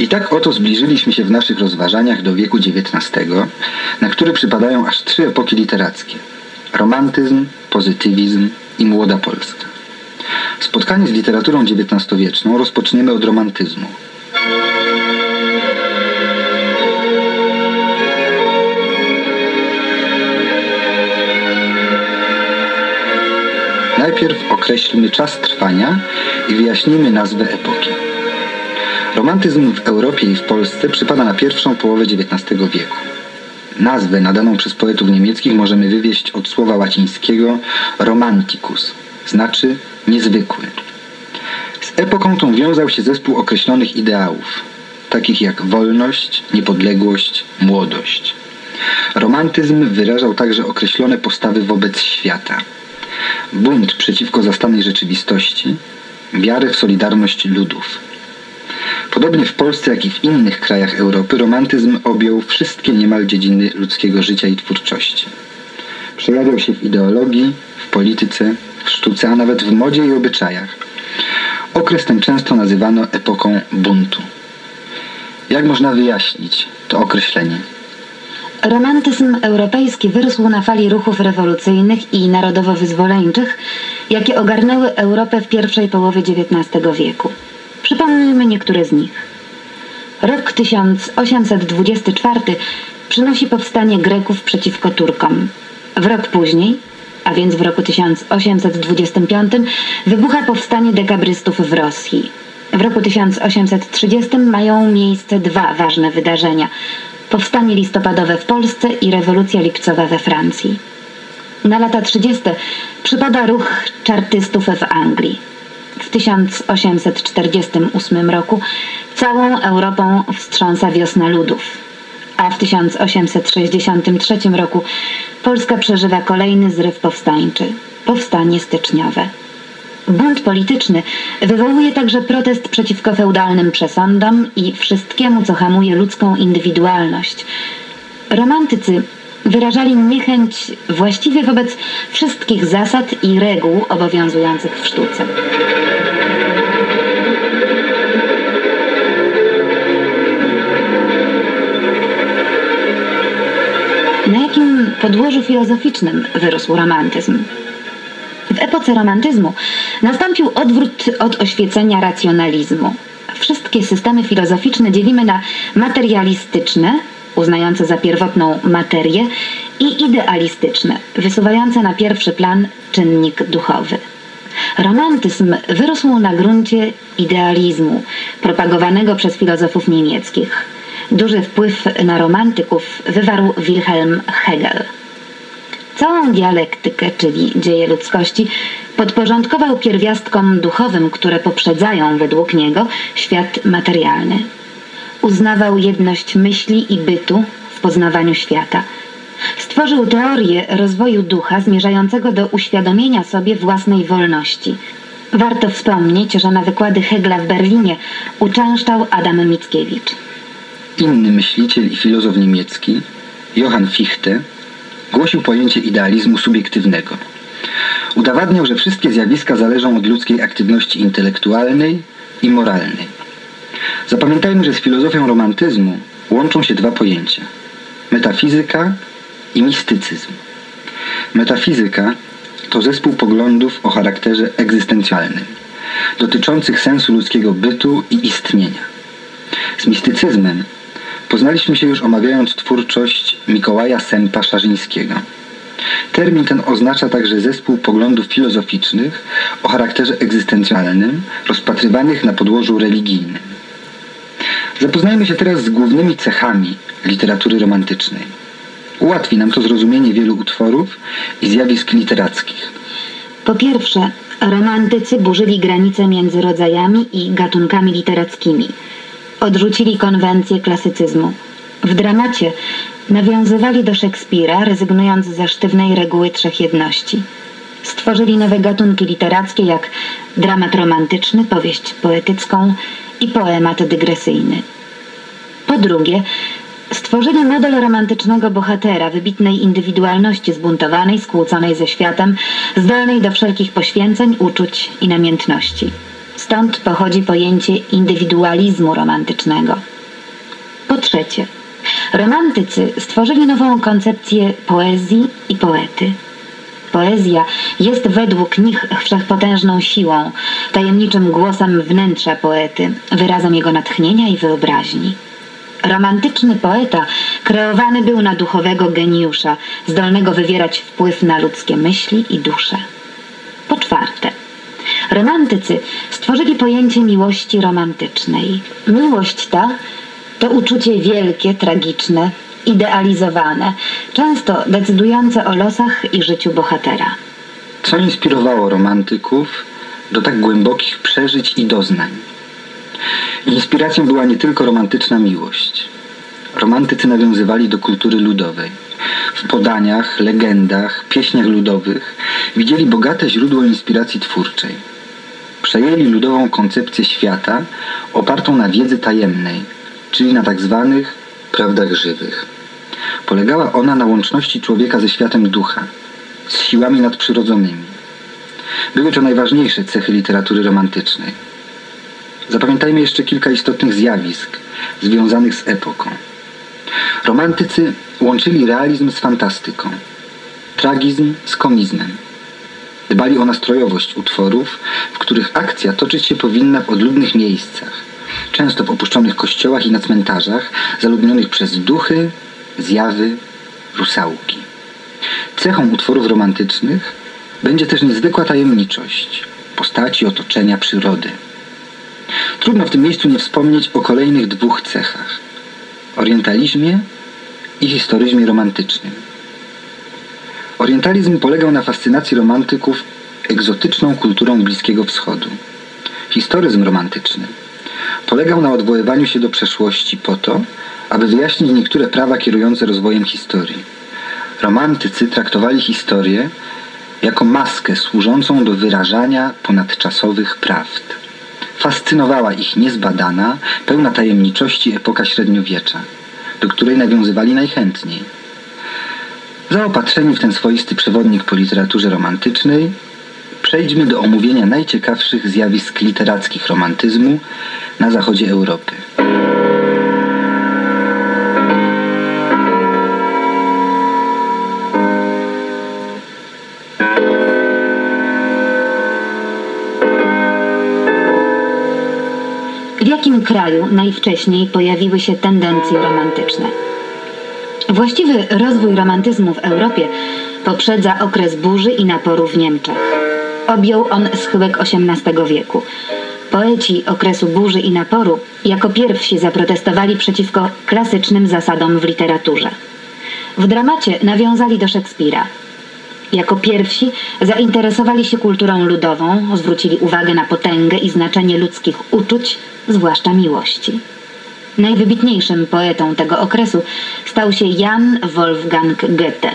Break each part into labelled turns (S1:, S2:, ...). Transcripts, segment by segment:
S1: I tak oto zbliżyliśmy się w naszych rozważaniach do wieku XIX, na który przypadają aż trzy epoki literackie. Romantyzm, pozytywizm i młoda Polska. Spotkanie z literaturą XIX-wieczną rozpoczniemy od romantyzmu. Najpierw określmy czas trwania i wyjaśnimy nazwę epoki. Romantyzm w Europie i w Polsce przypada na pierwszą połowę XIX wieku. Nazwę nadaną przez poetów niemieckich możemy wywieźć od słowa łacińskiego romanticus, znaczy niezwykły. Z epoką tą wiązał się zespół określonych ideałów, takich jak wolność, niepodległość, młodość. Romantyzm wyrażał także określone postawy wobec świata. Bunt przeciwko zastanej rzeczywistości, wiarę w solidarność ludów. Podobnie w Polsce, jak i w innych krajach Europy romantyzm objął wszystkie niemal dziedziny ludzkiego życia i twórczości. Przejawiał się w ideologii, w polityce, w sztuce, a nawet w modzie i obyczajach. Okres ten często nazywano epoką buntu. Jak można wyjaśnić to określenie?
S2: Romantyzm europejski wyrósł na fali ruchów rewolucyjnych i narodowo-wyzwoleńczych, jakie ogarnęły Europę w pierwszej połowie XIX wieku. Przypomnijmy niektóre z nich. Rok 1824 przynosi powstanie Greków przeciwko Turkom. W rok później, a więc w roku 1825, wybucha powstanie dekabrystów w Rosji. W roku 1830 mają miejsce dwa ważne wydarzenia. Powstanie listopadowe w Polsce i rewolucja lipcowa we Francji. Na lata 30. przypada ruch czartystów w Anglii. W 1848 roku całą Europą wstrząsa wiosna ludów, a w 1863 roku Polska przeżywa kolejny zryw powstańczy powstanie styczniowe. Bunt polityczny wywołuje także protest przeciwko feudalnym przesądom i wszystkiemu, co hamuje ludzką indywidualność. Romantycy wyrażali niechęć właściwie wobec wszystkich zasad i reguł obowiązujących w sztuce. Na jakim podłożu filozoficznym wyrósł romantyzm? W epoce romantyzmu nastąpił odwrót od oświecenia racjonalizmu. Wszystkie systemy filozoficzne dzielimy na materialistyczne, uznające za pierwotną materię, i idealistyczne, wysuwające na pierwszy plan czynnik duchowy. Romantyzm wyrósł na gruncie idealizmu, propagowanego przez filozofów niemieckich. Duży wpływ na romantyków wywarł Wilhelm Hegel. Całą dialektykę, czyli dzieje ludzkości, podporządkował pierwiastkom duchowym, które poprzedzają według niego świat materialny. Uznawał jedność myśli i bytu w poznawaniu świata. Stworzył teorię rozwoju ducha zmierzającego do uświadomienia sobie własnej wolności. Warto wspomnieć, że na wykłady Hegla w Berlinie uczęszczał Adam Mickiewicz.
S1: Inny myśliciel i filozof niemiecki, Johann Fichte, głosił pojęcie idealizmu subiektywnego. Udowadniał, że wszystkie zjawiska zależą od ludzkiej aktywności intelektualnej i moralnej. Zapamiętajmy, że z filozofią romantyzmu łączą się dwa pojęcia: metafizyka i mistycyzm. Metafizyka to zespół poglądów o charakterze egzystencjalnym, dotyczących sensu ludzkiego bytu i istnienia. Z mistycyzmem poznaliśmy się już omawiając twórczość Mikołaja Sempa Szarzyńskiego. Termin ten oznacza także zespół poglądów filozoficznych o charakterze egzystencjalnym, rozpatrywanych na podłożu religijnym. Zapoznajmy się teraz z głównymi cechami literatury romantycznej. Ułatwi nam to zrozumienie wielu utworów i zjawisk literackich.
S2: Po pierwsze, romantycy burzyli granice między rodzajami i gatunkami literackimi. Odrzucili konwencję klasycyzmu. W dramacie nawiązywali do Szekspira, rezygnując ze sztywnej reguły trzech jedności. Stworzyli nowe gatunki literackie jak dramat romantyczny, powieść poetycką i poemat dygresyjny. Po drugie, stworzyli model romantycznego bohatera, wybitnej indywidualności zbuntowanej, skłóconej ze światem, zdolnej do wszelkich poświęceń, uczuć i namiętności. Stąd pochodzi pojęcie indywidualizmu romantycznego. Po trzecie, romantycy stworzyli nową koncepcję poezji i poety. Poezja jest według nich wszechpotężną siłą, tajemniczym głosem wnętrza poety, wyrazem jego natchnienia i wyobraźni. Romantyczny poeta kreowany był na duchowego geniusza, zdolnego wywierać wpływ na ludzkie myśli i dusze. Po czwarte, romantycy stworzyli pojęcie miłości romantycznej. Miłość ta to uczucie wielkie, tragiczne, idealizowane, często decydujące o losach i życiu bohatera.
S1: Co inspirowało romantyków do tak głębokich przeżyć i doznań? Inspiracją była nie tylko romantyczna miłość. Romantycy nawiązywali do kultury ludowej. W podaniach, legendach, pieśniach ludowych widzieli bogate źródło inspiracji twórczej. Przejęli ludową koncepcję świata opartą na wiedzy tajemnej, czyli na tak zwanych prawdach żywych. Polegała ona na łączności człowieka ze światem ducha, z siłami nadprzyrodzonymi. Były to najważniejsze cechy literatury romantycznej. Zapamiętajmy jeszcze kilka istotnych zjawisk związanych z epoką. Romantycy łączyli realizm z fantastyką, tragizm z komizmem. Dbali o nastrojowość utworów, w których akcja toczyć się powinna w odludnych miejscach, często w opuszczonych kościołach i na cmentarzach, zaludnionych przez duchy, zjawy, rusałki. Cechą utworów romantycznych będzie też niezwykła tajemniczość postaci, otoczenia, przyrody. Trudno w tym miejscu nie wspomnieć o kolejnych dwóch cechach orientalizmie i historyzmie romantycznym. Orientalizm polegał na fascynacji romantyków egzotyczną kulturą Bliskiego Wschodu. Historyzm romantyczny polegał na odwoływaniu się do przeszłości po to, aby wyjaśnić niektóre prawa kierujące rozwojem historii. Romantycy traktowali historię jako maskę służącą do wyrażania ponadczasowych prawd. Fascynowała ich niezbadana, pełna tajemniczości epoka średniowiecza, do której nawiązywali najchętniej. Zaopatrzeni w ten swoisty przewodnik po literaturze romantycznej, przejdźmy do omówienia najciekawszych zjawisk literackich romantyzmu na zachodzie Europy.
S2: W jakim kraju najwcześniej pojawiły się tendencje romantyczne? Właściwy rozwój romantyzmu w Europie poprzedza okres burzy i naporu w Niemczech. Objął on schyłek XVIII wieku. Poeci okresu burzy i naporu jako pierwsi zaprotestowali przeciwko klasycznym zasadom w literaturze. W dramacie nawiązali do Szekspira. Jako pierwsi zainteresowali się kulturą ludową, zwrócili uwagę na potęgę i znaczenie ludzkich uczuć, zwłaszcza miłości. Najwybitniejszym poetą tego okresu stał się Jan Wolfgang Goethe.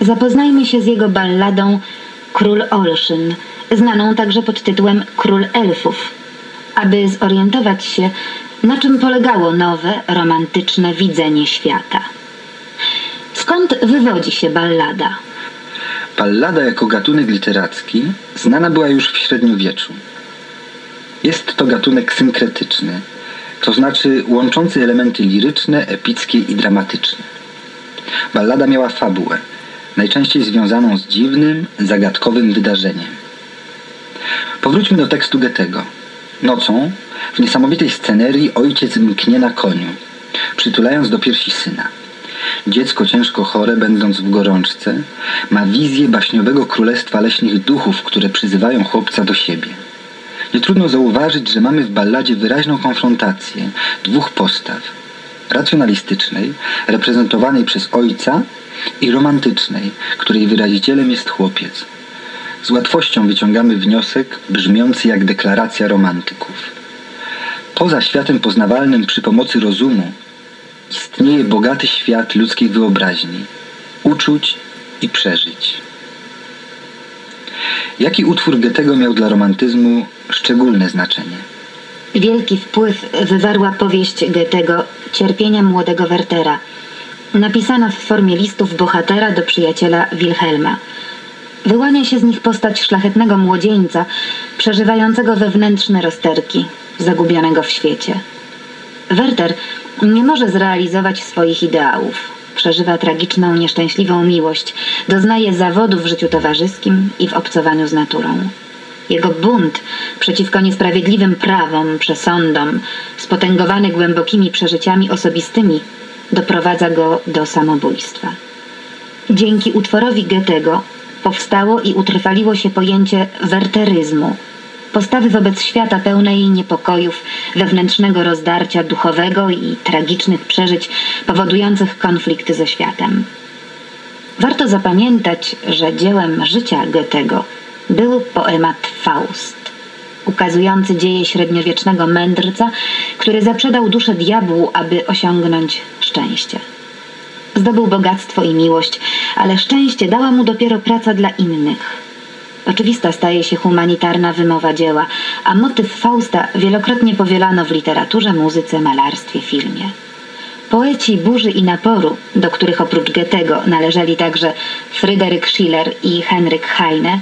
S2: Zapoznajmy się z jego balladą Król Olszyn, znaną także pod tytułem Król Elfów, aby zorientować się, na czym polegało nowe, romantyczne widzenie świata. Skąd wywodzi się ballada?
S1: Ballada jako gatunek literacki znana była już w średniowieczu. Jest to gatunek synkretyczny, to znaczy łączący elementy liryczne, epickie i dramatyczne. Ballada miała fabułę, najczęściej związaną z dziwnym, zagadkowym wydarzeniem. Powróćmy do tekstu Goethego. Nocą, w niesamowitej scenerii, ojciec mknie na koniu, przytulając do piersi syna. Dziecko ciężko chore, będąc w gorączce, ma wizję baśniowego królestwa leśnych duchów, które przyzywają chłopca do siebie. Nie trudno zauważyć, że mamy w balladzie wyraźną konfrontację dwóch postaw. Racjonalistycznej, reprezentowanej przez ojca i romantycznej, której wyrazicielem jest chłopiec. Z łatwością wyciągamy wniosek brzmiący jak deklaracja romantyków. Poza światem poznawalnym przy pomocy rozumu istnieje bogaty świat ludzkiej wyobraźni, uczuć i przeżyć. Jaki utwór Goethego miał dla romantyzmu szczególne znaczenie?
S2: Wielki wpływ wywarła powieść Goethego Cierpienia młodego Wertera, napisana w formie listów bohatera do przyjaciela Wilhelma. wyłania się z nich postać szlachetnego młodzieńca, przeżywającego wewnętrzne rozterki, zagubionego w świecie. Werter nie może zrealizować swoich ideałów. Przeżywa tragiczną, nieszczęśliwą miłość, doznaje zawodu w życiu towarzyskim i w obcowaniu z naturą. Jego bunt przeciwko niesprawiedliwym prawom, przesądom, spotęgowany głębokimi przeżyciami osobistymi, doprowadza go do samobójstwa. Dzięki utworowi Goethego powstało i utrwaliło się pojęcie werteryzmu, postawy wobec świata pełnej niepokojów, wewnętrznego rozdarcia duchowego i tragicznych przeżyć powodujących konflikty ze światem. Warto zapamiętać, że dziełem życia Goethego był poemat Faust, ukazujący dzieje średniowiecznego mędrca, który zaprzedał duszę diabłu, aby osiągnąć szczęście. Zdobył bogactwo i miłość, ale szczęście dała mu dopiero praca dla innych. Oczywista staje się humanitarna wymowa dzieła, a motyw Fausta wielokrotnie powielano w literaturze, muzyce, malarstwie, filmie. Poeci burzy i naporu, do których oprócz Goethego należeli także Fryderyk Schiller i Henryk Heine,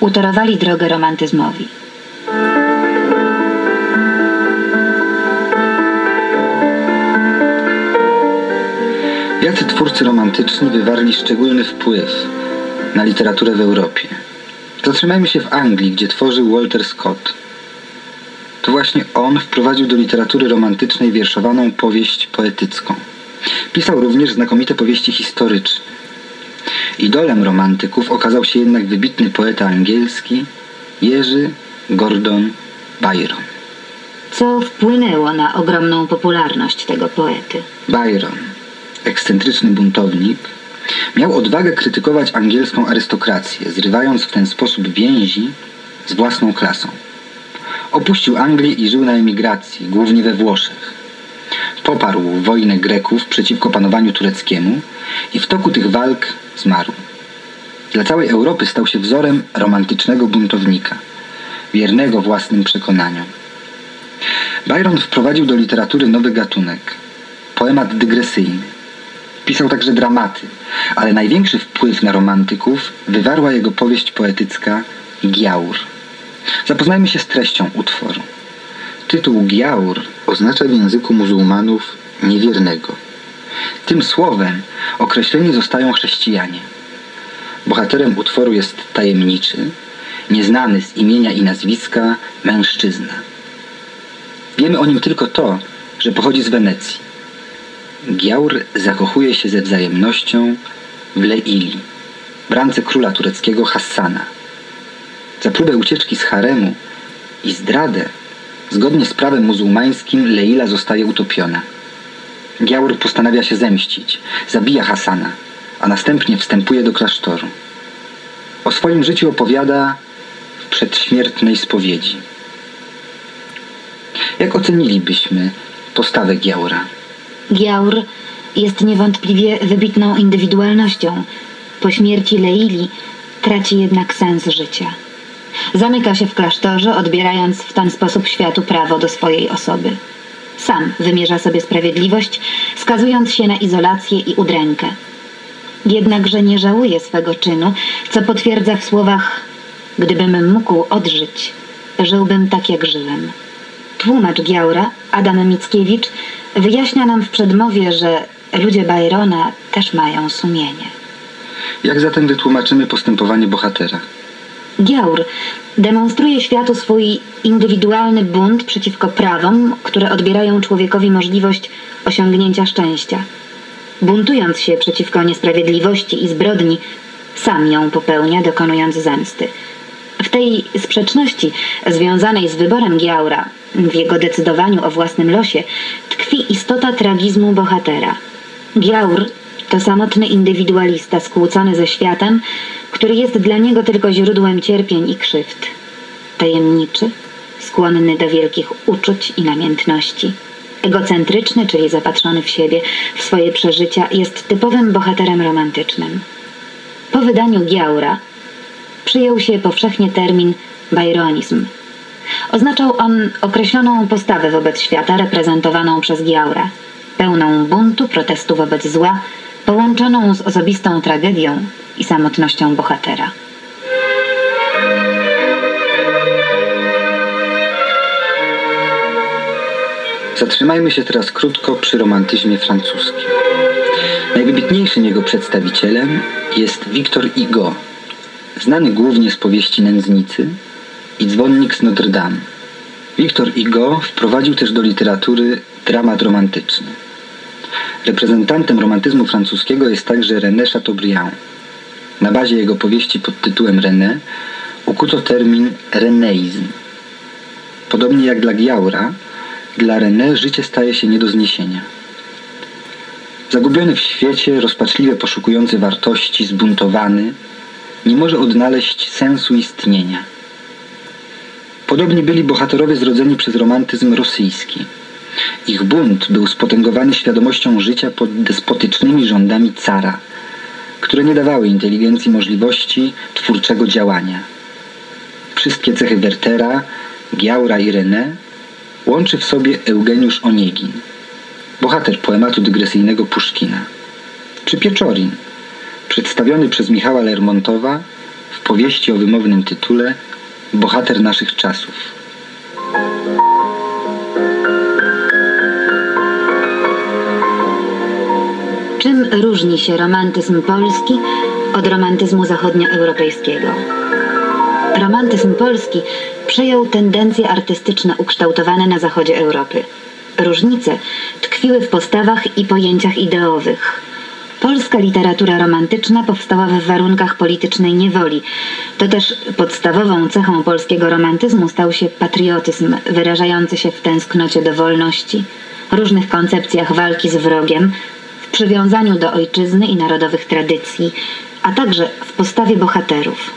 S2: utorowali drogę romantyzmowi.
S1: Jacy twórcy romantyczni wywarli szczególny wpływ na literaturę w Europie? Zatrzymajmy się w Anglii, gdzie tworzył Walter Scott. To właśnie on wprowadził do literatury romantycznej wierszowaną powieść poetycką. Pisał również znakomite powieści historyczne. Idolem romantyków okazał się jednak wybitny poeta angielski Jerzy Gordon Byron.
S2: Co wpłynęło na ogromną popularność tego poety?
S1: Byron, ekscentryczny buntownik, miał odwagę krytykować angielską arystokrację, zrywając w ten sposób więzi z własną klasą. Opuścił Anglię i żył na emigracji, głównie we Włoszech. Poparł wojnę Greków przeciwko panowaniu tureckiemu i w toku tych walk zmarł. Dla całej Europy stał się wzorem romantycznego buntownika, wiernego własnym przekonaniom. Byron wprowadził do literatury nowy gatunek poemat dygresyjny. Pisał także dramaty, ale największy wpływ na romantyków wywarła jego powieść poetycka Giaur. Zapoznajmy się z treścią utworu. Tytuł Giaur oznacza w języku muzułmanów niewiernego. Tym słowem określeni zostają chrześcijanie. Bohaterem utworu jest tajemniczy, nieznany z imienia i nazwiska mężczyzna. Wiemy o nim tylko to, że pochodzi z Wenecji. Giaur zakochuje się ze wzajemnością w Leili, brance króla tureckiego Hassana. Za próbę ucieczki z haremu i zdradę, zgodnie z prawem muzułmańskim, Leila zostaje utopiona. Giaur postanawia się zemścić, zabija Hassana, a następnie wstępuje do klasztoru. O swoim życiu opowiada przedśmiertnej spowiedzi. Jak ocenilibyśmy postawę Giaura?
S2: Giaur jest niewątpliwie wybitną indywidualnością. Po śmierci Leili traci jednak sens życia. Zamyka się w klasztorze, odbierając w ten sposób światu prawo do swojej osoby. Sam wymierza sobie sprawiedliwość, skazując się na izolację i udrękę. Jednakże nie żałuje swego czynu, co potwierdza w słowach Gdybym mógł odżyć, żyłbym tak jak żyłem. Tłumacz Giaura, Adam Mickiewicz, wyjaśnia nam w przedmowie, że ludzie Byrona też mają sumienie.
S1: Jak zatem wytłumaczymy postępowanie bohatera?
S2: Giaur demonstruje światu swój indywidualny bunt przeciwko prawom, które odbierają człowiekowi możliwość osiągnięcia szczęścia. Buntując się przeciwko niesprawiedliwości i zbrodni, sam ją popełnia, dokonując zemsty. W tej sprzeczności związanej z wyborem Giaura, w jego decydowaniu o własnym losie, tkwi istota tragizmu bohatera. Giaur to samotny indywidualista skłócony ze światem, który jest dla niego tylko źródłem cierpień i krzywd. Tajemniczy, skłonny do wielkich uczuć i namiętności. Egocentryczny, czyli zapatrzony w siebie, w swoje przeżycia, jest typowym bohaterem romantycznym. Po wydaniu Giaura przyjął się powszechnie termin bajronizm. Oznaczał on określoną postawę wobec świata reprezentowaną przez Giaurę, pełną buntu, protestu wobec zła, połączoną z osobistą tragedią i samotnością bohatera.
S1: Zatrzymajmy się teraz krótko przy romantyzmie francuskim. Najwybitniejszym jego przedstawicielem jest Victor Hugo, znany głównie z powieści Nędznicy i Dzwonnik z Notre Dame. Victor Hugo wprowadził też do literatury dramat romantyczny. Reprezentantem romantyzmu francuskiego jest także René Chateaubriand. Na bazie jego powieści pod tytułem René ukuto termin reneizm. Podobnie jak dla Giaura, dla René życie staje się nie do zniesienia. Zagubiony w świecie, rozpaczliwie poszukujący wartości, zbuntowany, nie może odnaleźć sensu istnienia. Podobnie byli bohaterowie zrodzeni przez romantyzm rosyjski. Ich bunt był spotęgowany świadomością życia pod despotycznymi rządami cara, które nie dawały inteligencji możliwości twórczego działania. Wszystkie cechy Wertera, Giaura i René łączy w sobie Eugeniusz Oniegin, bohater poematu dygresyjnego Puszkina, czy Pieczorin, przedstawiony przez Michała Lermontowa w powieści o wymownym tytule Bohater naszych czasów.
S2: Czym różni się romantyzm polski od romantyzmu zachodnioeuropejskiego? Romantyzm polski przejął tendencje artystyczne ukształtowane na zachodzie Europy. Różnice tkwiły w postawach i pojęciach ideowych. Polska literatura romantyczna powstała w warunkach politycznej niewoli. To też podstawową cechą polskiego romantyzmu stał się patriotyzm, wyrażający się w tęsknocie do wolności, różnych koncepcjach walki z wrogiem, w przywiązaniu do ojczyzny i narodowych tradycji, a także w postawie bohaterów.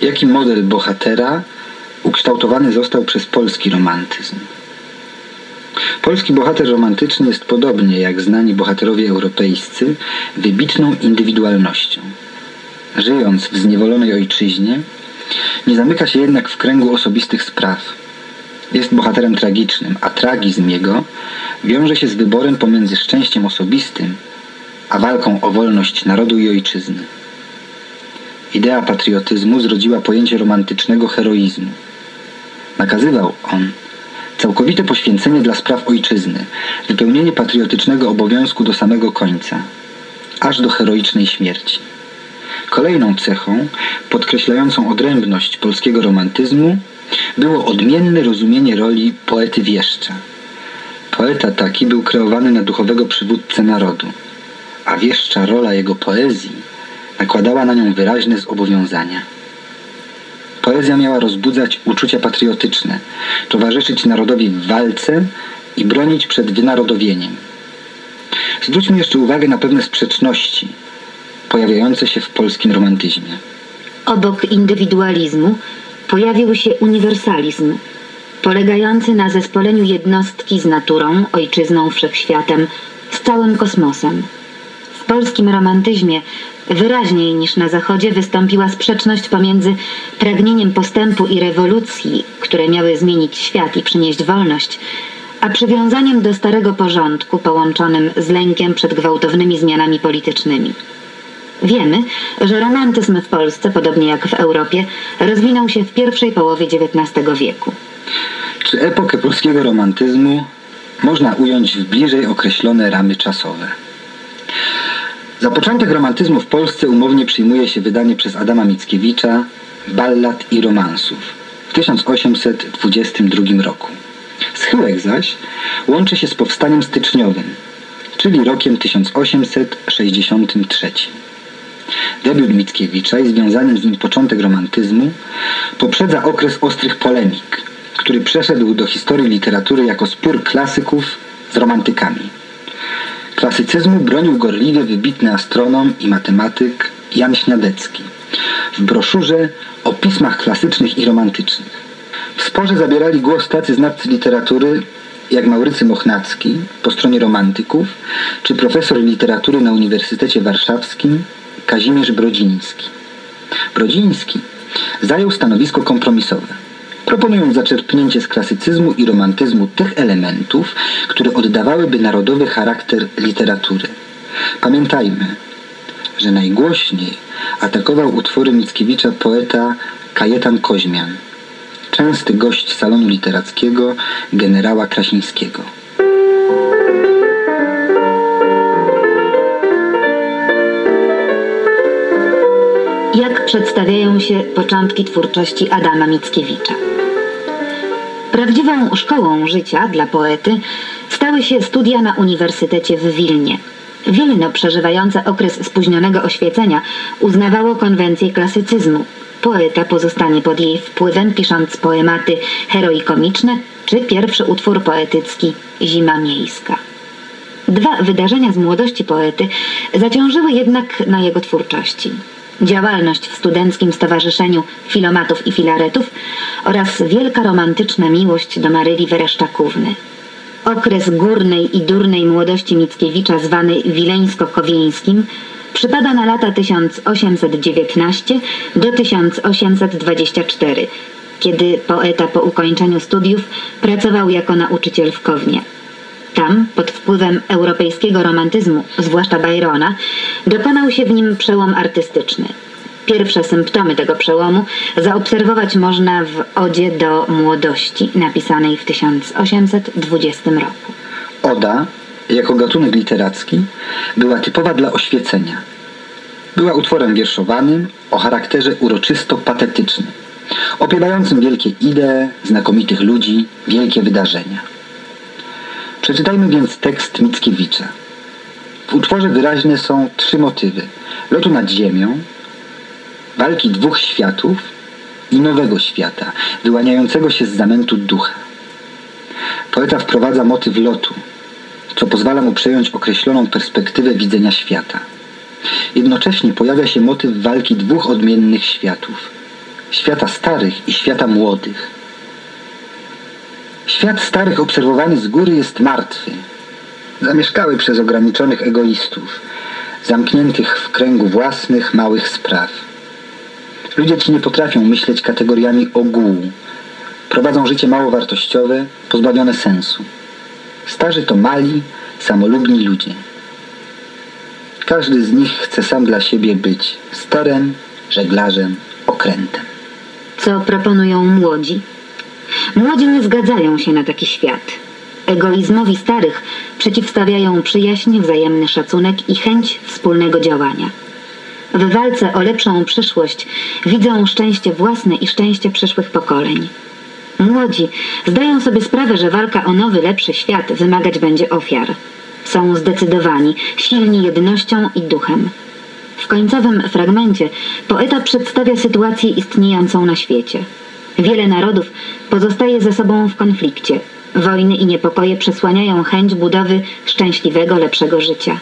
S1: Jaki model bohatera ukształtowany został przez polski romantyzm? Polski bohater romantyczny jest podobnie jak znani bohaterowie europejscy wybitną indywidualnością. Żyjąc w zniewolonej ojczyźnie, nie zamyka się jednak w kręgu osobistych spraw. Jest bohaterem tragicznym, a tragizm jego wiąże się z wyborem pomiędzy szczęściem osobistym, a walką o wolność narodu i ojczyzny. Idea patriotyzmu zrodziła pojęcie romantycznego heroizmu. Nakazywał on całkowite poświęcenie dla spraw ojczyzny, wypełnienie patriotycznego obowiązku do samego końca, aż do heroicznej śmierci. Kolejną cechą, podkreślającą odrębność polskiego romantyzmu, było odmienne rozumienie roli poety wieszcza. Poeta taki był kreowany na duchowego przywódcę narodu, a wieszcza rola jego poezji nakładała na nią wyraźne zobowiązania. Poezja miała rozbudzać uczucia patriotyczne, towarzyszyć narodowi w walce i bronić przed wynarodowieniem. Zwróćmy jeszcze uwagę na pewne sprzeczności pojawiające się w polskim romantyzmie.
S2: Obok indywidualizmu pojawił się uniwersalizm, polegający na zespoleniu jednostki z naturą, ojczyzną, wszechświatem, z całym kosmosem. W polskim romantyzmie wyraźniej niż na Zachodzie wystąpiła sprzeczność pomiędzy pragnieniem postępu i rewolucji, które miały zmienić świat i przynieść wolność, a przywiązaniem do starego porządku połączonym z lękiem przed gwałtownymi zmianami politycznymi. Wiemy, że romantyzm w Polsce, podobnie jak w Europie, rozwinął się w pierwszej połowie XIX wieku.
S1: Czy epokę polskiego romantyzmu można ująć w bliżej określone ramy czasowe? Za początek romantyzmu w Polsce umownie przyjmuje się wydanie przez Adama Mickiewicza ballad i romansów w 1822 roku. Schyłek zaś łączy się z powstaniem styczniowym, czyli rokiem 1863. Debiut Mickiewicza i związany z nim początek romantyzmu poprzedza okres ostrych polemik, który przeszedł do historii literatury jako spór klasyków z romantykami. Klasycyzmu bronił gorliwie wybitny astronom i matematyk Jan Śniadecki w broszurze o pismach klasycznych i romantycznych. W sporze zabierali głos tacy znawcy literatury jak Maurycy Mochnacki po stronie romantyków, czy profesor literatury na Uniwersytecie Warszawskim Kazimierz Brodziński. Brodziński zajął stanowisko kompromisowe proponując zaczerpnięcie z klasycyzmu i romantyzmu tych elementów, które oddawałyby narodowy charakter literatury. Pamiętajmy, że najgłośniej atakował utwory Mickiewicza poeta Kajetan Koźmian, częsty gość salonu literackiego generała Krasińskiego.
S2: Jak przedstawiają się początki twórczości Adama Mickiewicza? Prawdziwą szkołą życia dla poety stały się studia na Uniwersytecie w Wilnie. Wilno, przeżywające okres spóźnionego oświecenia, uznawało konwencję klasycyzmu. Poeta pozostanie pod jej wpływem, pisząc poematy heroikomiczne czy pierwszy utwór poetycki Zima Miejska. Dwa wydarzenia z młodości poety zaciążyły jednak na jego twórczości. Działalność w studenckim stowarzyszeniu filomatów i filaretów oraz wielka romantyczna miłość do Maryli Wereszczakówny. Okres górnej i durnej młodości Mickiewicza zwany Wileńsko-Kowieńskim przypada na lata 1819 do 1824, kiedy poeta po ukończeniu studiów pracował jako nauczyciel w Kownie. Tam, pod wpływem europejskiego romantyzmu, zwłaszcza Byrona, dokonał się w nim przełom artystyczny. Pierwsze symptomy tego przełomu zaobserwować można w Odzie do młodości, napisanej w 1820 roku.
S1: Oda, jako gatunek literacki, była typowa dla oświecenia. Była utworem wierszowanym o charakterze uroczysto-patetycznym, opiewającym wielkie idee, znakomitych ludzi, wielkie wydarzenia. Przeczytajmy więc tekst Mickiewicza. W utworze wyraźne są trzy motywy. Lotu nad ziemią, walki dwóch światów i nowego świata, wyłaniającego się z zamętu ducha. Poeta wprowadza motyw lotu, co pozwala mu przejąć określoną perspektywę widzenia świata. Jednocześnie pojawia się motyw walki dwóch odmiennych światów. Świata starych i świata młodych. Świat starych obserwowany z góry jest martwy. Zamieszkały przez ograniczonych egoistów, zamkniętych w kręgu własnych małych spraw. Ludzie ci nie potrafią myśleć kategoriami ogółu. Prowadzą życie mało wartościowe, pozbawione sensu. Starzy to mali, samolubni ludzie. Każdy z nich chce sam dla siebie być starem, żeglarzem, okrętem.
S2: Co proponują młodzi? Młodzi nie zgadzają się na taki świat. Egoizmowi starych przeciwstawiają przyjaźń, wzajemny szacunek i chęć wspólnego działania. W walce o lepszą przyszłość widzą szczęście własne i szczęście przyszłych pokoleń. Młodzi zdają sobie sprawę, że walka o nowy, lepszy świat wymagać będzie ofiar. Są zdecydowani, silni jednością i duchem. W końcowym fragmencie poeta przedstawia sytuację istniejącą na świecie. Wiele narodów pozostaje ze sobą w konflikcie. Wojny i niepokoje przesłaniają chęć budowy szczęśliwego, lepszego życia.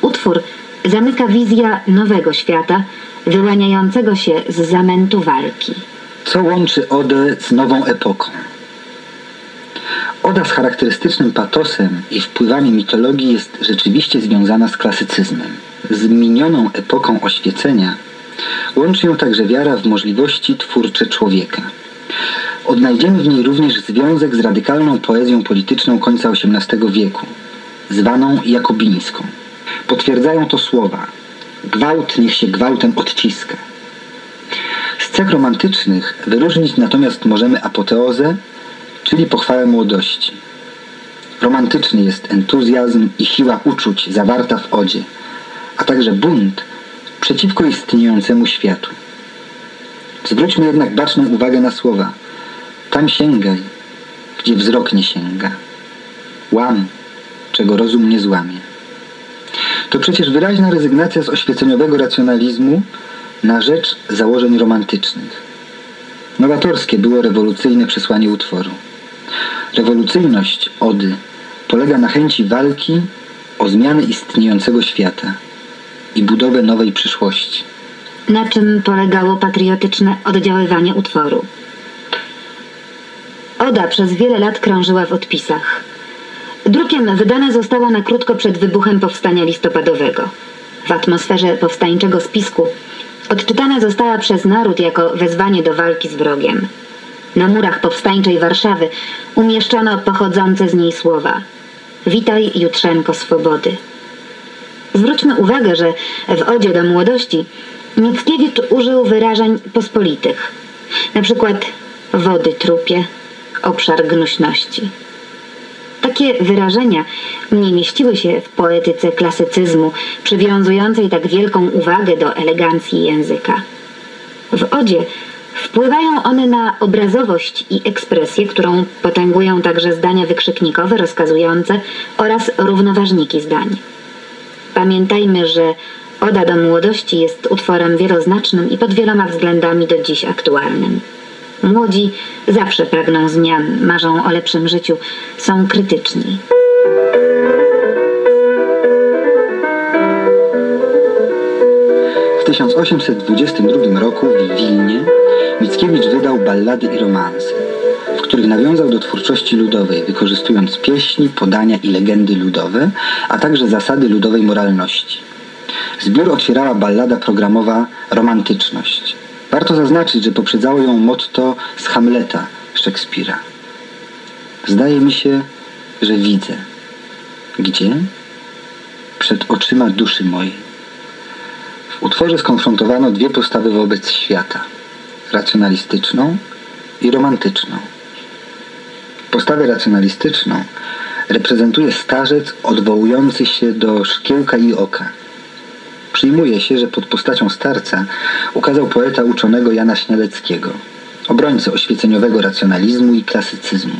S2: Utwór zamyka wizja nowego świata, wyłaniającego się z zamętu walki.
S1: Co łączy Odę z nową epoką? Oda z charakterystycznym patosem i wpływami mitologii jest rzeczywiście związana z klasycyzmem. Z minioną epoką oświecenia łączy ją także wiara w możliwości twórcze człowieka. Odnajdziemy w niej również związek z radykalną poezją polityczną końca XVIII wieku, zwaną jakobińską. Potwierdzają to słowa Gwałt niech się gwałtem odciska. Z cech romantycznych wyróżnić natomiast możemy apoteozę, czyli pochwałę młodości. Romantyczny jest entuzjazm i siła uczuć zawarta w odzie, a także bunt przeciwko istniejącemu światu. Zwróćmy jednak baczną uwagę na słowa. Tam sięgaj, gdzie wzrok nie sięga. Łam, czego rozum nie złamie. To przecież wyraźna rezygnacja z oświeceniowego racjonalizmu na rzecz założeń romantycznych. Nowatorskie było rewolucyjne przesłanie utworu. Rewolucyjność Ody polega na chęci walki o zmianę istniejącego świata i budowę nowej przyszłości.
S2: Na czym polegało patriotyczne oddziaływanie utworu? Oda przez wiele lat krążyła w odpisach. Drukiem wydana została na krótko przed wybuchem powstania listopadowego. W atmosferze powstańczego spisku odczytana została przez naród jako wezwanie do walki z wrogiem. Na murach powstańczej Warszawy umieszczono pochodzące z niej słowa Witaj Jutrzenko swobody. Zwróćmy uwagę, że w Odzie do młodości Mickiewicz użył wyrażeń pospolitych, na przykład wody trupie, obszar gnuśności. Takie wyrażenia nie mieściły się w poetyce klasycyzmu, przywiązującej tak wielką uwagę do elegancji języka. W odzie wpływają one na obrazowość i ekspresję, którą potęgują także zdania wykrzyknikowe, rozkazujące oraz równoważniki zdań. Pamiętajmy, że Oda do młodości jest utworem wieloznacznym i pod wieloma względami do dziś aktualnym. Młodzi zawsze pragną zmian, marzą o lepszym życiu, są krytyczni.
S1: W 1822 roku w Wilnie Mickiewicz wydał ballady i romanse, których nawiązał do twórczości ludowej, wykorzystując pieśni, podania i legendy ludowe, a także zasady ludowej moralności. Zbiór otwierała ballada programowa Romantyczność. Warto zaznaczyć, że poprzedzało ją motto z Hamleta Szekspira. Zdaje mi się, że widzę. Gdzie? Przed oczyma duszy mojej. W utworze skonfrontowano dwie postawy wobec świata. Racjonalistyczną i romantyczną. Postawę racjonalistyczną reprezentuje starzec odwołujący się do szkiełka i oka – Przyjmuje się, że pod postacią starca ukazał poeta uczonego Jana Śniadeckiego, obrońcę oświeceniowego racjonalizmu i klasycyzmu.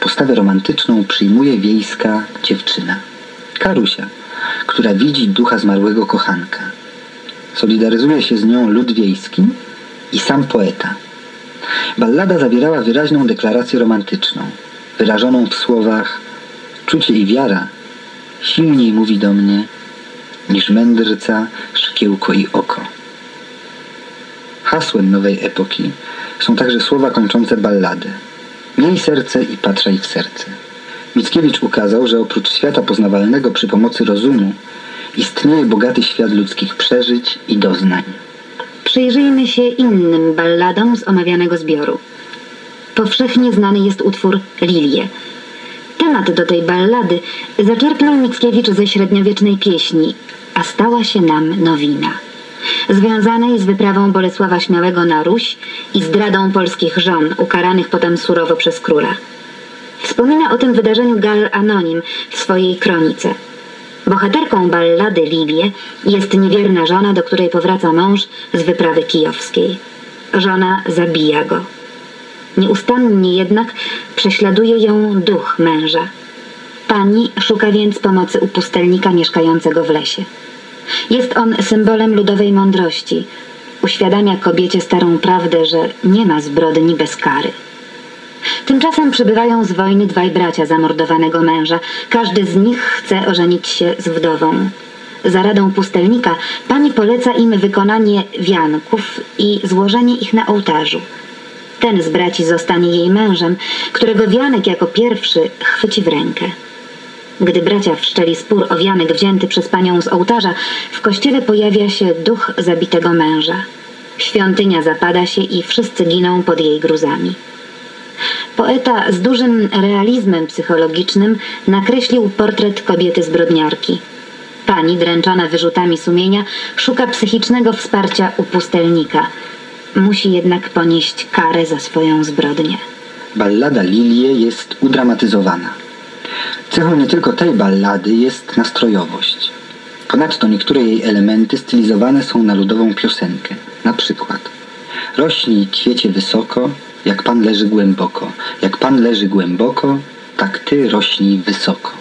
S1: Postawę romantyczną przyjmuje wiejska dziewczyna, Karusia, która widzi ducha zmarłego kochanka. Solidaryzuje się z nią lud wiejski i sam poeta. Ballada zawierała wyraźną deklarację romantyczną, wyrażoną w słowach Czucie i wiara silniej mówi do mnie niż mędrca, szkiełko i oko. Hasłem nowej epoki są także słowa kończące balladę. Miej serce i patrzaj w serce. Mickiewicz ukazał, że oprócz świata poznawalnego przy pomocy rozumu istnieje bogaty świat ludzkich przeżyć i doznań.
S2: Przyjrzyjmy się innym balladom z omawianego zbioru. Powszechnie znany jest utwór Lilie. Temat do tej ballady zaczerpnął Mickiewicz ze średniowiecznej pieśni a stała się nam nowina. Związanej z wyprawą Bolesława Śmiałego na Ruś i zdradą polskich żon, ukaranych potem surowo przez króla. Wspomina o tym wydarzeniu Gal Anonim w swojej kronice. Bohaterką ballady Lilie jest niewierna żona, do której powraca mąż z wyprawy kijowskiej. Żona zabija go. Nieustannie jednak prześladuje ją duch męża. Pani szuka więc pomocy u pustelnika mieszkającego w lesie. Jest on symbolem ludowej mądrości. Uświadamia kobiecie starą prawdę, że nie ma zbrodni bez kary. Tymczasem przybywają z wojny dwaj bracia zamordowanego męża. Każdy z nich chce ożenić się z wdową. Za radą pustelnika pani poleca im wykonanie wianków i złożenie ich na ołtarzu. Ten z braci zostanie jej mężem, którego wianek jako pierwszy chwyci w rękę. Gdy bracia wszczęli spór o wianek wzięty przez panią z ołtarza, w kościele pojawia się duch zabitego męża. Świątynia zapada się i wszyscy giną pod jej gruzami. Poeta z dużym realizmem psychologicznym nakreślił portret kobiety zbrodniarki. Pani, dręczona wyrzutami sumienia, szuka psychicznego wsparcia u pustelnika. Musi jednak ponieść karę za swoją zbrodnię.
S1: Ballada Lilie jest udramatyzowana. Cechą nie tylko tej ballady jest nastrojowość. Ponadto niektóre jej elementy stylizowane są na ludową piosenkę. Na przykład Rośnij kwiecie wysoko, jak pan leży głęboko. Jak pan leży głęboko, tak ty rośnij wysoko.